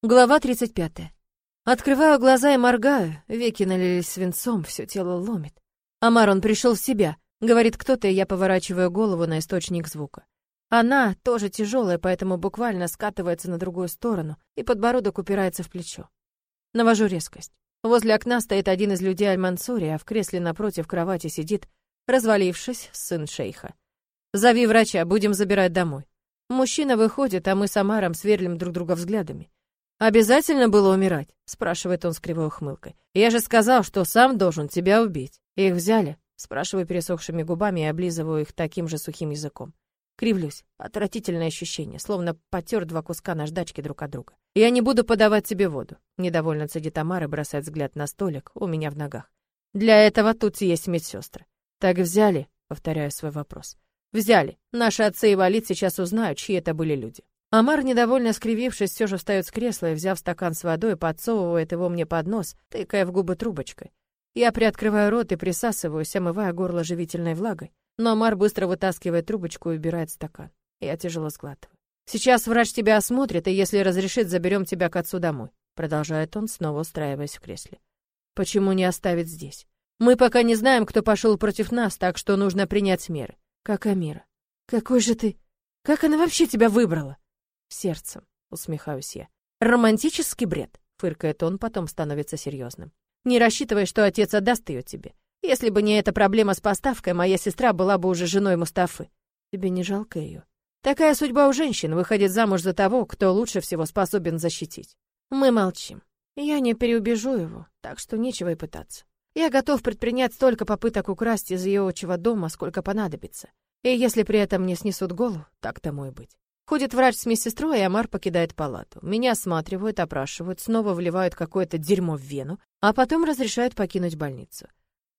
Глава 35. Открываю глаза и моргаю, веки налились свинцом, все тело ломит. Амар, он пришел в себя, говорит кто-то, и я поворачиваю голову на источник звука. Она тоже тяжелая, поэтому буквально скатывается на другую сторону, и подбородок упирается в плечо. Навожу резкость. Возле окна стоит один из людей Аль-Мансури, а в кресле напротив кровати сидит, развалившись, сын шейха. «Зови врача, будем забирать домой». Мужчина выходит, а мы с Амаром сверлим друг друга взглядами. «Обязательно было умирать?» — спрашивает он с кривой ухмылкой. «Я же сказал, что сам должен тебя убить. Их взяли?» — спрашиваю пересохшими губами и облизываю их таким же сухим языком. Кривлюсь. Отвратительное ощущение, словно потер два куска наждачки друг от друга. «Я не буду подавать тебе воду», — недовольно цедит Амар и бросает взгляд на столик у меня в ногах. «Для этого тут есть медсестры». «Так взяли?» — повторяю свой вопрос. «Взяли. Наши отцы и валид сейчас узнают, чьи это были люди». Амар, недовольно скривившись, все же встает с кресла и, взяв стакан с водой, подсовывает его мне под нос, тыкая в губы трубочкой. Я приоткрываю рот и присасываюсь, омывая горло живительной влагой. Но Амар быстро вытаскивает трубочку и убирает стакан. Я тяжело сглатываю. «Сейчас врач тебя осмотрит, и если разрешит, заберем тебя к отцу домой», продолжает он, снова устраиваясь в кресле. «Почему не оставить здесь? Мы пока не знаем, кто пошел против нас, так что нужно принять меры. Как Амира. Какой же ты... Как она вообще тебя выбрала?» Сердцем, усмехаюсь я. Романтический бред, фыркает он, потом становится серьезным. Не рассчитывай, что отец отдаст ее тебе. Если бы не эта проблема с поставкой, моя сестра была бы уже женой Мустафы. Тебе не жалко ее? Такая судьба у женщин выходит замуж за того, кто лучше всего способен защитить. Мы молчим. Я не переубежу его, так что нечего и пытаться. Я готов предпринять столько попыток украсть из ее отчего дома, сколько понадобится. И если при этом не снесут голову, так тому и быть. Ходит врач с медсестрой, и Амар покидает палату. Меня осматривают, опрашивают, снова вливают какое-то дерьмо в вену, а потом разрешают покинуть больницу.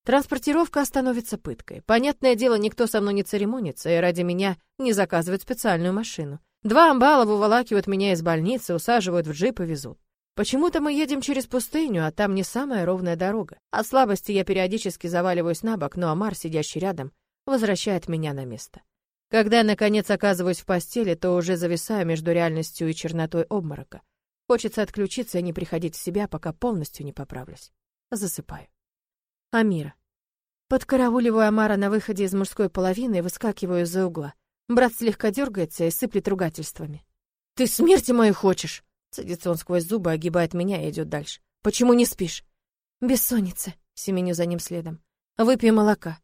Транспортировка становится пыткой. Понятное дело, никто со мной не церемонится, и ради меня не заказывают специальную машину. Два амбала выволакивают меня из больницы, усаживают в джип и везут. Почему-то мы едем через пустыню, а там не самая ровная дорога. От слабости я периодически заваливаюсь на бок, но Амар, сидящий рядом, возвращает меня на место. Когда я, наконец, оказываюсь в постели, то уже зависаю между реальностью и чернотой обморока. Хочется отключиться и не приходить в себя, пока полностью не поправлюсь. Засыпаю. Амира. Подкарауливаю Амара на выходе из мужской половины и выскакиваю из-за угла. Брат слегка дергается и сыплет ругательствами. «Ты смерти моей хочешь?» Садится он сквозь зубы, огибает меня и идет дальше. «Почему не спишь?» «Бессонница», — семеню за ним следом. «Выпей молока».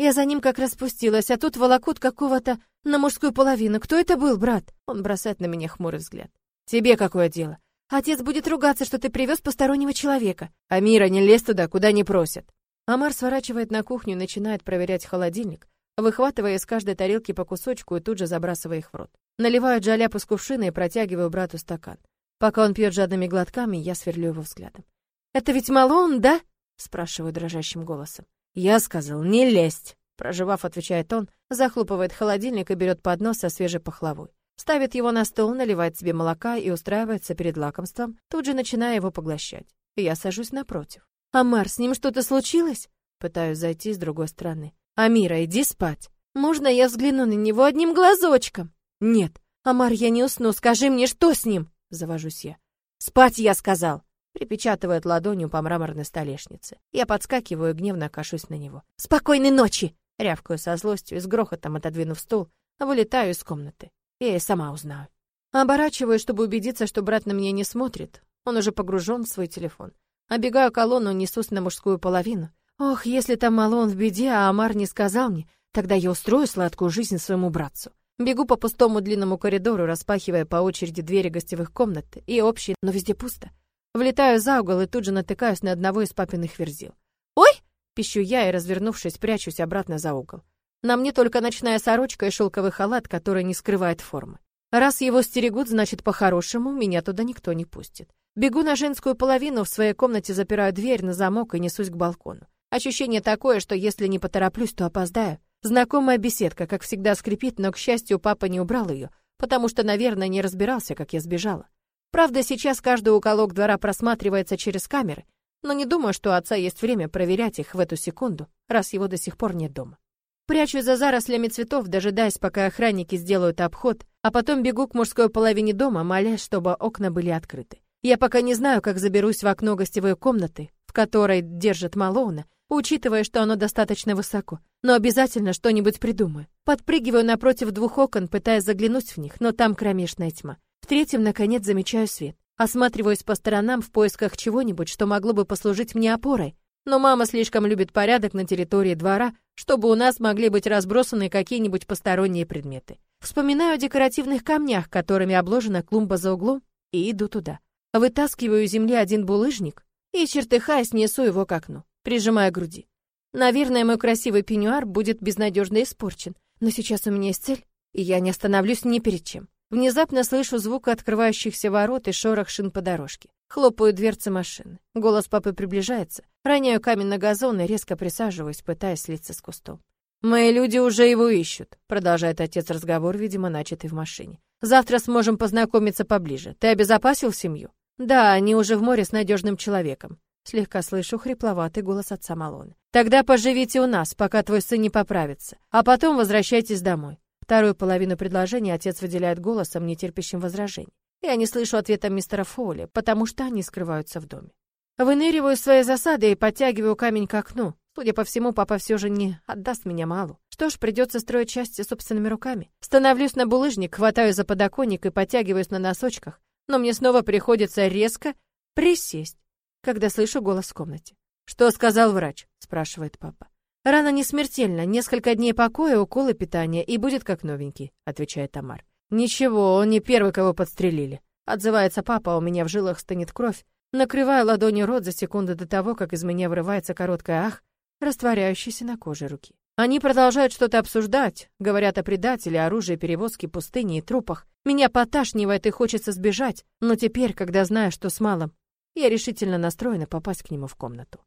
Я за ним как раз спустилась, а тут волокут какого-то на мужскую половину. Кто это был, брат? Он бросает на меня хмурый взгляд. Тебе какое дело? Отец будет ругаться, что ты привез постороннего человека. Амира, не лезь туда, куда не просят. Амар сворачивает на кухню и начинает проверять холодильник, выхватывая из каждой тарелки по кусочку и тут же забрасывая их в рот. Наливаю джаляпу с кувшина и протягиваю брату стакан. Пока он пьет жадными глотками, я сверлю его взглядом. «Это ведь Малон, да?» — спрашиваю дрожащим голосом. «Я сказал, не лезть!» Проживав, отвечает он, захлопывает холодильник и берет поднос со свежей пахлавой. Ставит его на стол, наливает себе молока и устраивается перед лакомством, тут же начиная его поглощать. Я сажусь напротив. «Амар, с ним что-то случилось?» Пытаюсь зайти с другой стороны. «Амира, иди спать. Можно я взгляну на него одним глазочком?» «Нет. Амар, я не усну. Скажи мне, что с ним?» Завожусь я. «Спать, я сказал!» Припечатывает ладонью по мраморной столешнице. Я подскакиваю и гневно кашусь на него. «Спокойной ночи!» Рявкаю со злостью и с грохотом отодвинув стул, вылетаю из комнаты. Я и сама узнаю. Оборачиваюсь, чтобы убедиться, что брат на меня не смотрит. Он уже погружен в свой телефон. Обегаю колонну, несусь на мужскую половину. Ох, если там Малон в беде, а Амар не сказал мне, тогда я устрою сладкую жизнь своему братцу. Бегу по пустому длинному коридору, распахивая по очереди двери гостевых комнат и общие, но везде пусто. Влетаю за угол и тут же натыкаюсь на одного из папиных верзил. «Ой!» — пищу я и, развернувшись, прячусь обратно за угол. На мне только ночная сорочка и шелковый халат, который не скрывает формы. Раз его стерегут, значит, по-хорошему, меня туда никто не пустит. Бегу на женскую половину, в своей комнате запираю дверь на замок и несусь к балкону. Ощущение такое, что если не потороплюсь, то опоздаю. Знакомая беседка, как всегда, скрипит, но, к счастью, папа не убрал ее, потому что, наверное, не разбирался, как я сбежала. Правда, сейчас каждый уголок двора просматривается через камеры, но не думаю, что у отца есть время проверять их в эту секунду, раз его до сих пор нет дома. Прячусь за зарослями цветов, дожидаясь, пока охранники сделают обход, а потом бегу к мужской половине дома, молясь, чтобы окна были открыты. Я пока не знаю, как заберусь в окно гостевой комнаты, в которой держит Малоуна, учитывая, что оно достаточно высоко. Но обязательно что-нибудь придумаю. Подпрыгиваю напротив двух окон, пытаясь заглянуть в них, но там кромешная тьма. В третьем, наконец, замечаю свет. Осматриваюсь по сторонам в поисках чего-нибудь, что могло бы послужить мне опорой. Но мама слишком любит порядок на территории двора, чтобы у нас могли быть разбросаны какие-нибудь посторонние предметы. Вспоминаю о декоративных камнях, которыми обложена клумба за углом, и иду туда. Вытаскиваю из земли один булыжник и, чертыхаясь, несу его к окну, прижимая груди. Наверное, мой красивый пеньюар будет безнадежно испорчен, но сейчас у меня есть цель, и я не остановлюсь ни перед чем. Внезапно слышу звук открывающихся ворот и шорох шин по дорожке. Хлопаю дверцы машины. Голос папы приближается. Роняю камень на газон и резко присаживаюсь, пытаясь слиться с кустом. «Мои люди уже его ищут», — продолжает отец разговор, видимо, начатый в машине. «Завтра сможем познакомиться поближе. Ты обезопасил семью?» «Да, они уже в море с надежным человеком». Слегка слышу хрипловатый голос отца Малоны. «Тогда поживите у нас, пока твой сын не поправится, а потом возвращайтесь домой». Вторую половину предложения отец выделяет голосом, нетерпящим возражений. Я не слышу ответа мистера Фоули, потому что они скрываются в доме. Выныриваю из своей засады и подтягиваю камень к окну. Судя по всему, папа все же не отдаст меня малу. Что ж, придется строить счастье собственными руками. Становлюсь на булыжник, хватаю за подоконник и подтягиваюсь на носочках, но мне снова приходится резко присесть, когда слышу голос в комнате. «Что сказал врач?» — спрашивает папа. «Рана не смертельна, несколько дней покоя, уколы питания, и будет как новенький», — отвечает Тамар. «Ничего, он не первый, кого подстрелили». Отзывается папа, а у меня в жилах стынет кровь. Накрываю ладонью рот за секунду до того, как из меня вырывается короткое «ах», растворяющееся на коже руки. Они продолжают что-то обсуждать, говорят о предателе, оружии, перевозке, пустыне и трупах. Меня поташнивает и хочется сбежать, но теперь, когда знаю, что с малым, я решительно настроена попасть к нему в комнату.